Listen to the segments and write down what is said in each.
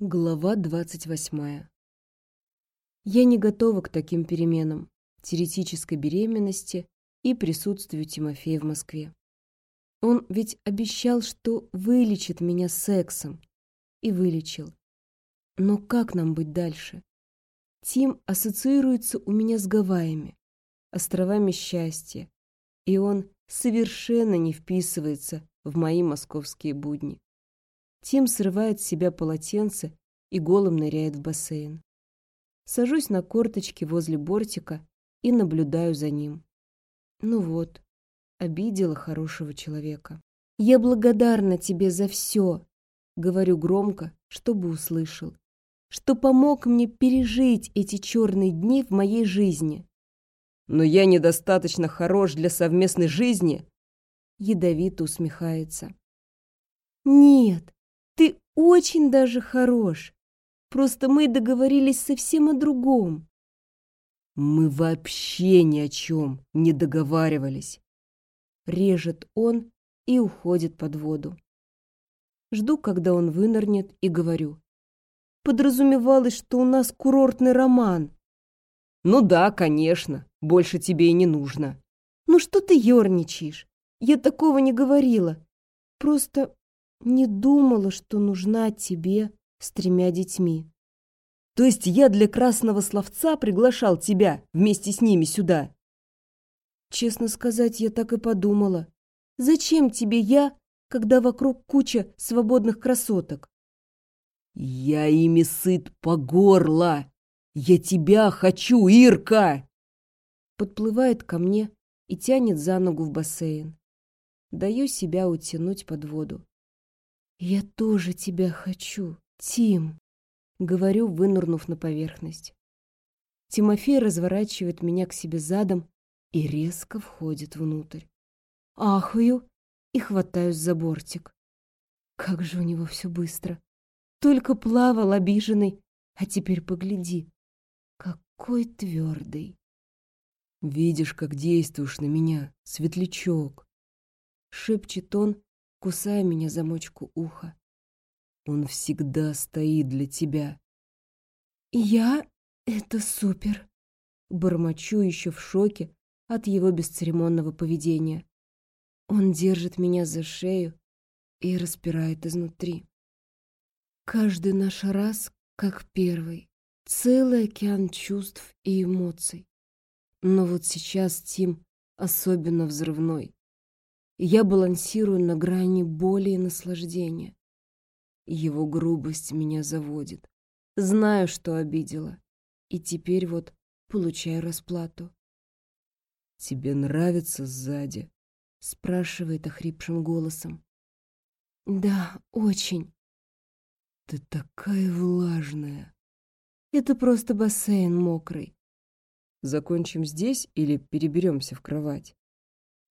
Глава двадцать восьмая. Я не готова к таким переменам, теоретической беременности и присутствию Тимофея в Москве. Он ведь обещал, что вылечит меня сексом. И вылечил. Но как нам быть дальше? Тим ассоциируется у меня с Гавайями, островами счастья, и он совершенно не вписывается в мои московские будни. Тим срывает с себя полотенце и голым ныряет в бассейн. Сажусь на корточки возле бортика и наблюдаю за ним. Ну вот, обидела хорошего человека. «Я благодарна тебе за все», — говорю громко, чтобы услышал, «что помог мне пережить эти черные дни в моей жизни». «Но я недостаточно хорош для совместной жизни?» Ядовито усмехается. «Нет, очень даже хорош. Просто мы договорились совсем о другом. Мы вообще ни о чем не договаривались. Режет он и уходит под воду. Жду, когда он вынырнет, и говорю. Подразумевалось, что у нас курортный роман. Ну да, конечно. Больше тебе и не нужно. Ну что ты ерничаешь? Я такого не говорила. Просто не думала, что нужна тебе с тремя детьми. То есть я для красного словца приглашал тебя вместе с ними сюда? Честно сказать, я так и подумала. Зачем тебе я, когда вокруг куча свободных красоток? Я ими сыт по горло. Я тебя хочу, Ирка! Подплывает ко мне и тянет за ногу в бассейн. Даю себя утянуть под воду. Я тоже тебя хочу. «Тим!» — говорю, вынырнув на поверхность. Тимофей разворачивает меня к себе задом и резко входит внутрь. Ахаю и хватаюсь за бортик. Как же у него все быстро. Только плавал обиженный, а теперь погляди. Какой твердый. Видишь, как действуешь на меня, светлячок. Шепчет он, кусая меня за мочку уха. Он всегда стоит для тебя. Я? Это супер. Бормочу еще в шоке от его бесцеремонного поведения. Он держит меня за шею и распирает изнутри. Каждый наш раз, как первый, целый океан чувств и эмоций. Но вот сейчас Тим особенно взрывной. Я балансирую на грани боли и наслаждения. Его грубость меня заводит. Знаю, что обидела. И теперь вот получаю расплату. «Тебе нравится сзади?» — спрашивает охрипшим голосом. «Да, очень». «Ты такая влажная». «Это просто бассейн мокрый». «Закончим здесь или переберемся в кровать?»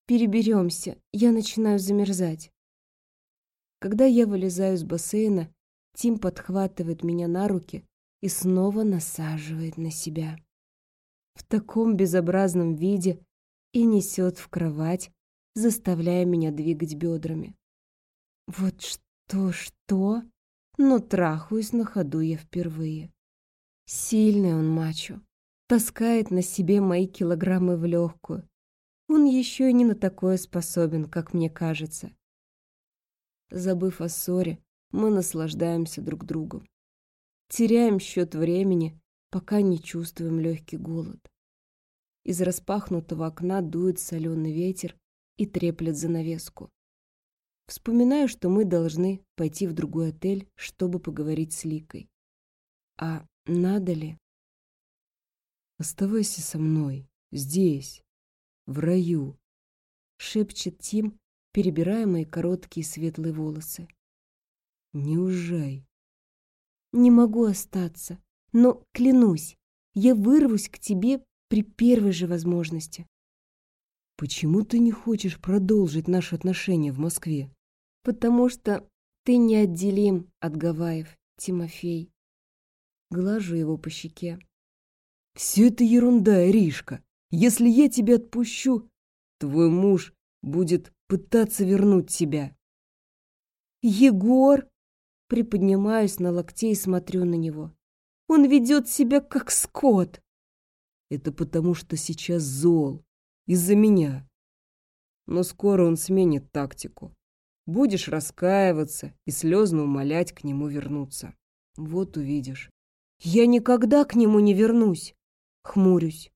«Переберемся. Я начинаю замерзать». Когда я вылезаю из бассейна, Тим подхватывает меня на руки и снова насаживает на себя. В таком безобразном виде и несет в кровать, заставляя меня двигать бедрами. Вот что-что, но трахаюсь на ходу я впервые. Сильный он мачо, таскает на себе мои килограммы в легкую. Он еще и не на такое способен, как мне кажется. Забыв о ссоре, мы наслаждаемся друг другом. Теряем счет времени, пока не чувствуем легкий голод. Из распахнутого окна дует соленый ветер и треплет занавеску. Вспоминаю, что мы должны пойти в другой отель, чтобы поговорить с Ликой. А надо ли? «Оставайся со мной, здесь, в раю», — шепчет Тим, перебирая мои короткие светлые волосы. «Не ужай». «Не могу остаться, но, клянусь, я вырвусь к тебе при первой же возможности». «Почему ты не хочешь продолжить наши отношения в Москве?» «Потому что ты неотделим от Гавайев, Тимофей». Глажу его по щеке. «Все это ерунда, Иришка. Если я тебя отпущу, твой муж будет пытаться вернуть тебя. Егор? Приподнимаюсь на локте и смотрю на него. Он ведет себя как скот. Это потому, что сейчас зол. Из-за меня. Но скоро он сменит тактику. Будешь раскаиваться и слезно умолять к нему вернуться. Вот увидишь. Я никогда к нему не вернусь. Хмурюсь.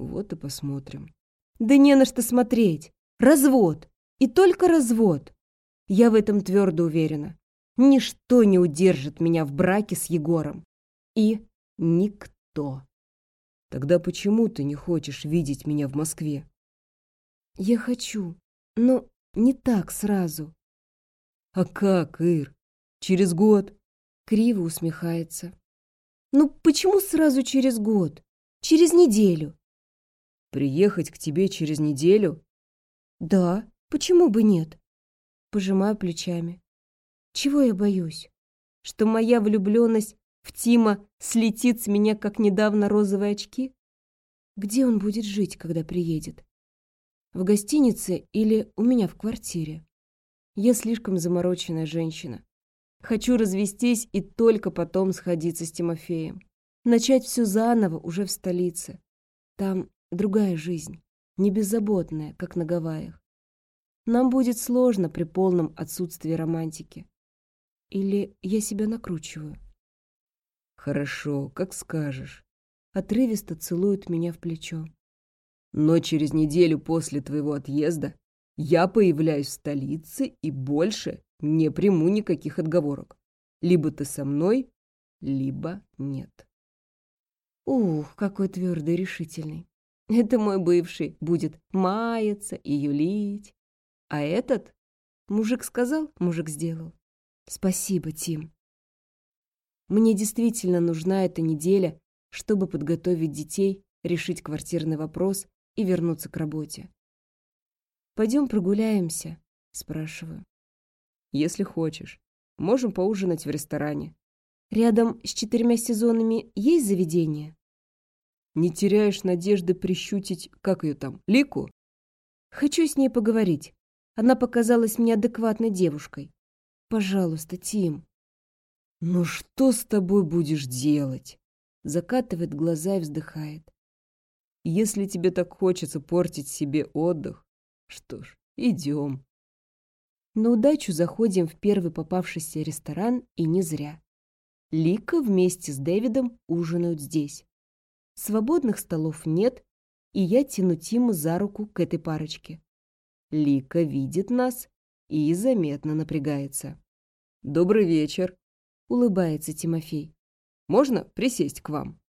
Вот и посмотрим. Да не на что смотреть. Развод. И только развод. Я в этом твердо уверена. Ничто не удержит меня в браке с Егором. И никто. Тогда почему ты не хочешь видеть меня в Москве? Я хочу, но не так сразу. А как, Ир? Через год? Криво усмехается. Ну почему сразу через год? Через неделю. Приехать к тебе через неделю? Да, почему бы нет? Пожимаю плечами. Чего я боюсь? Что моя влюбленность в Тима слетит с меня, как недавно розовые очки? Где он будет жить, когда приедет? В гостинице или у меня в квартире? Я слишком замороченная женщина. Хочу развестись и только потом сходиться с Тимофеем. Начать все заново уже в столице. Там другая жизнь, не беззаботная, как на Гавайях. Нам будет сложно при полном отсутствии романтики. Или я себя накручиваю? Хорошо, как скажешь. Отрывисто целует меня в плечо. Но через неделю после твоего отъезда я появляюсь в столице и больше не приму никаких отговорок. Либо ты со мной, либо нет. Ух, какой твердый и решительный. Это мой бывший будет маяться и юлить. А этот? Мужик сказал, мужик сделал. Спасибо, Тим. Мне действительно нужна эта неделя, чтобы подготовить детей, решить квартирный вопрос и вернуться к работе. «Пойдем прогуляемся?» – спрашиваю. «Если хочешь. Можем поужинать в ресторане». «Рядом с четырьмя сезонами есть заведение?» «Не теряешь надежды прищутить, как ее там, Лику?» «Хочу с ней поговорить. Она показалась мне адекватной девушкой. Пожалуйста, Тим». «Ну что с тобой будешь делать?» Закатывает глаза и вздыхает. «Если тебе так хочется портить себе отдых, что ж, идем». На удачу заходим в первый попавшийся ресторан, и не зря. Лика вместе с Дэвидом ужинают здесь. Свободных столов нет, и я тяну Тиму за руку к этой парочке. Лика видит нас и заметно напрягается. «Добрый вечер», — улыбается Тимофей. «Можно присесть к вам?»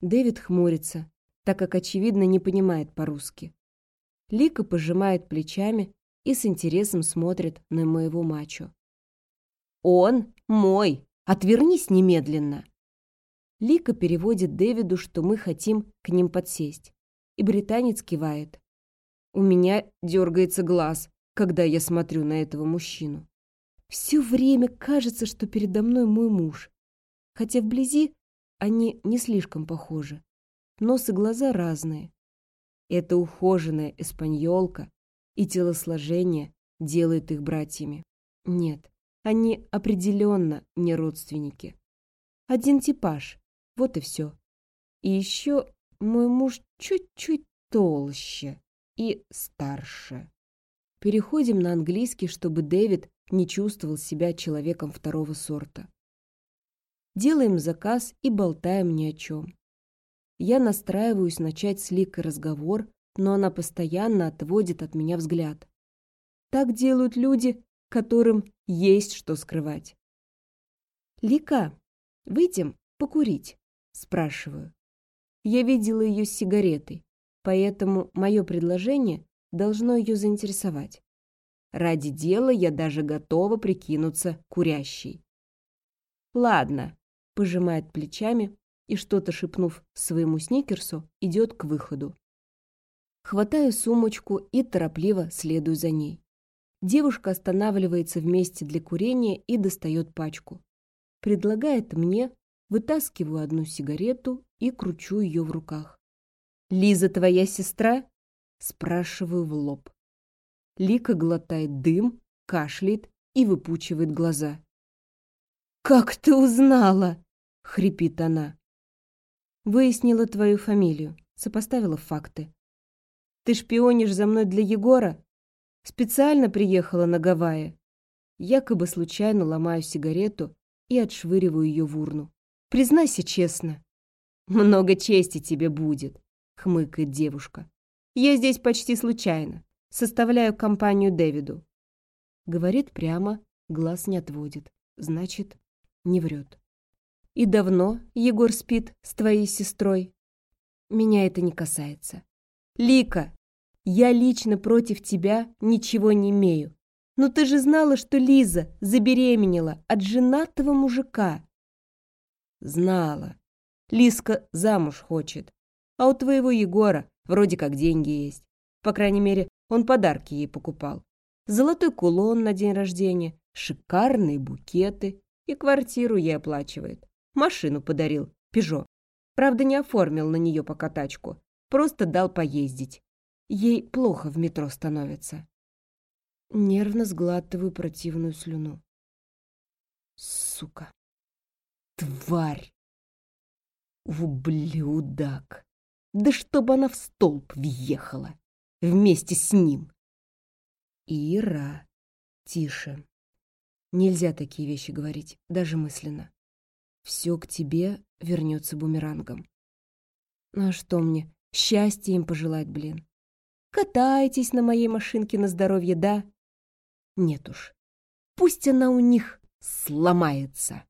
Дэвид хмурится, так как, очевидно, не понимает по-русски. Лика пожимает плечами и с интересом смотрит на моего мачо. «Он мой! Отвернись немедленно!» Лика переводит Дэвиду, что мы хотим к ним подсесть, и британец кивает. У меня дергается глаз, когда я смотрю на этого мужчину. Все время кажется, что передо мной мой муж, хотя вблизи они не слишком похожи. Нос и глаза разные. Эта ухоженная эспаньолка и телосложение делает их братьями. Нет, они определенно не родственники. Один типаж, вот и все. И еще мой муж чуть-чуть толще и старше. Переходим на английский, чтобы Дэвид не чувствовал себя человеком второго сорта. Делаем заказ и болтаем ни о чем. Я настраиваюсь начать с Ликой разговор, но она постоянно отводит от меня взгляд. Так делают люди, которым есть что скрывать. «Лика, выйдем покурить?» – спрашиваю. Я видела ее с сигаретой, поэтому мое предложение должно ее заинтересовать. Ради дела я даже готова прикинуться курящей. «Ладно», – пожимает плечами, и, что-то шепнув своему сникерсу, идет к выходу. Хватаю сумочку и торопливо следую за ней. Девушка останавливается вместе для курения и достает пачку. Предлагает мне, вытаскиваю одну сигарету и кручу ее в руках. «Лиза твоя сестра?» Спрашиваю в лоб. Лика глотает дым, кашляет и выпучивает глаза. «Как ты узнала?» — хрипит она. Выяснила твою фамилию, сопоставила факты. Ты шпионишь за мной для Егора? Специально приехала на Гавайи. Якобы случайно ломаю сигарету и отшвыриваю ее в урну. Признайся честно. Много чести тебе будет, хмыкает девушка. Я здесь почти случайно. Составляю компанию Дэвиду. Говорит прямо, глаз не отводит. Значит, не врет. И давно Егор спит с твоей сестрой? Меня это не касается. Лика, я лично против тебя ничего не имею. Но ты же знала, что Лиза забеременела от женатого мужика. Знала. Лиска замуж хочет. А у твоего Егора вроде как деньги есть. По крайней мере, он подарки ей покупал. Золотой кулон на день рождения, шикарные букеты и квартиру ей оплачивает. Машину подарил, Пежо. Правда, не оформил на нее пока тачку. Просто дал поездить. Ей плохо в метро становится. Нервно сглатываю противную слюну. Сука. Тварь. Ублюдок. Да чтоб она в столб въехала. Вместе с ним. Ира. Тише. Нельзя такие вещи говорить, даже мысленно. Все к тебе вернется бумерангом. Ну а что мне, счастья им пожелать, блин? Катайтесь на моей машинке на здоровье, да? Нет уж. Пусть она у них сломается.